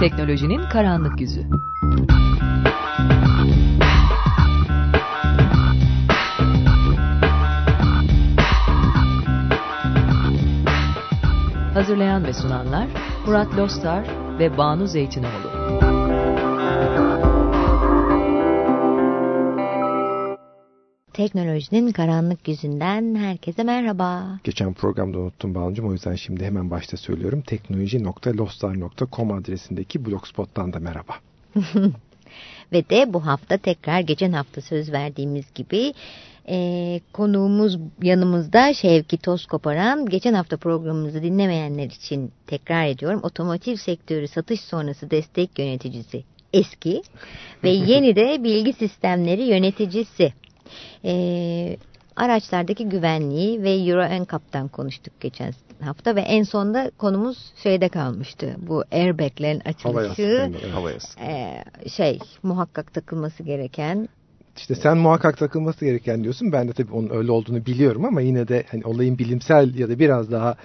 Teknolojinin karanlık yüzü. Hazırlayan ve sunanlar Murat Lostar ve Banu Zeytinoğlu. Teknolojinin karanlık yüzünden herkese merhaba. Geçen programda unuttum Banu'cum o yüzden şimdi hemen başta söylüyorum. Teknoloji.lostar.com adresindeki blogspot'tan da merhaba. Ve de bu hafta tekrar geçen hafta söz verdiğimiz gibi e, konuğumuz yanımızda Şevki Toz Koparan. Geçen hafta programımızı dinlemeyenler için tekrar ediyorum. Otomotiv sektörü satış sonrası destek yöneticisi eski ve yeni de bilgi sistemleri yöneticisi. E, araçlardaki güvenliği ve Euro NCAP'tan konuştuk geçen hafta ve en sonda konumuz şeyde kalmıştı. Bu airbaglerin açılışı. Hava e, şey muhakkak takılması gereken İşte sen muhakkak takılması gereken diyorsun. Ben de tabii onun öyle olduğunu biliyorum ama yine de hani olayın bilimsel ya da biraz daha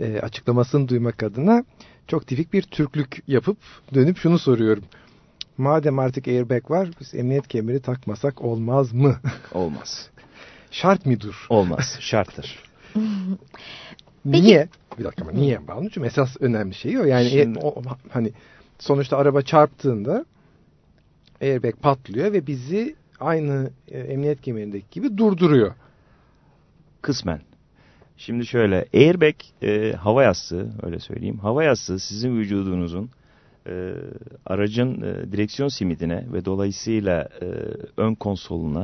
e, açıklamasını duymak adına çok tipik bir Türklük yapıp dönüp şunu soruyorum. Madem artık airbag var biz emniyet kemeri takmasak olmaz mı? Olmaz. Şart mıdır? Olmaz. Şarttır. Niye? Bir dakika ama niye Banu'cum? Esas önemli şey o. Yani Şimdi- e, o, hani sonuçta araba çarptığında airbag patlıyor ve bizi aynı e, emniyet kemerindeki gibi durduruyor. Kısmen. Şimdi şöyle airbag e, hava yastığı öyle söyleyeyim. Hava yastığı sizin vücudunuzun e, aracın e, direksiyon simidine ve dolayısıyla e, ön konsoluna